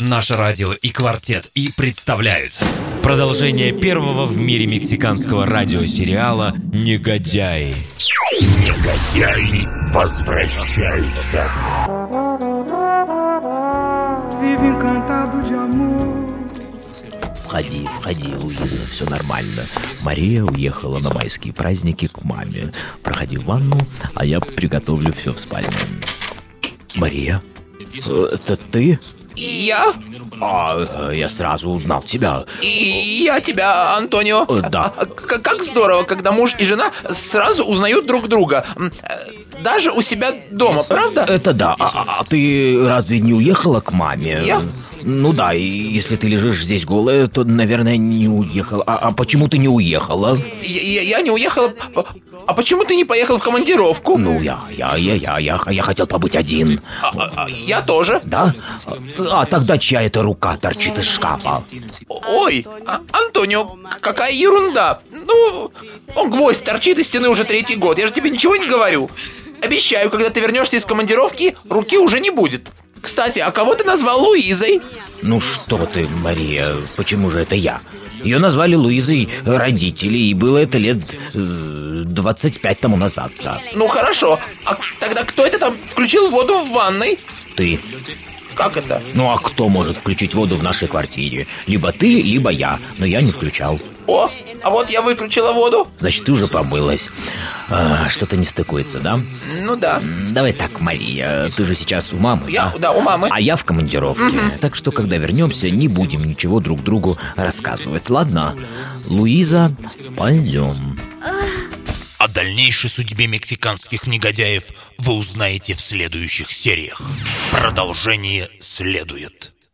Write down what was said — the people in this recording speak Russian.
Наше радио и квартет и представляют Продолжение первого в мире мексиканского радиосериала «Негодяи» Негодяи возвращаются Входи, входи, Луиза, все нормально. Мария уехала на майские праздники к маме. Проходи в ванну, а я приготовлю все в спальне. Мария, э, это ты? Я? А, я сразу узнал тебя. И я тебя, Антонио. Э, да. А, Как здорово, когда муж и жена сразу узнают друг друга. Э, Даже у себя дома, правда? Это да. А, а- а ты разве не уехала к маме? Я? Ну да, и если ты лежишь здесь голая, то, наверное, не уехала. А, а почему ты не уехала? Я, я- я не уехала. П- А почему ты не поехал в командировку? Ну, я, я, я, я, я, я хотел побыть один. А- а- Я тоже. Да? А тогда чья эта рука торчит из шкафа? Ой, а- Антонио, какая ерунда. Ну, он гвоздь торчит из стены уже третий год. Я же тебе ничего не говорю. Обещаю, когда ты вернешься из командировки, руки уже не будет. Кстати, а кого ты назвал Луизой? Ну что ты, Мария, почему же это я? Ее назвали Луизой родители, и было это лет э, 25 тому назад, да. Ну хорошо. А тогда кто это там включил воду в ванной? Ты. Как это? Ну а кто может включить воду в нашей квартире? Либо ты, либо я, но я не включал. О, а вот я выключила воду. Значит, ты уже помылась. А, что-то не стыкуется, да? Ну да. Давай так, Мария, ты же сейчас у мамы, Я, да? да, у мамы. А я в командировке. Так что, когда вернемся, не будем ничего друг другу рассказывать, ладно? Луиза, пойдем. О дальнейшей судьбе мексиканских негодяев вы узнаете в следующих сериях Продолжение следует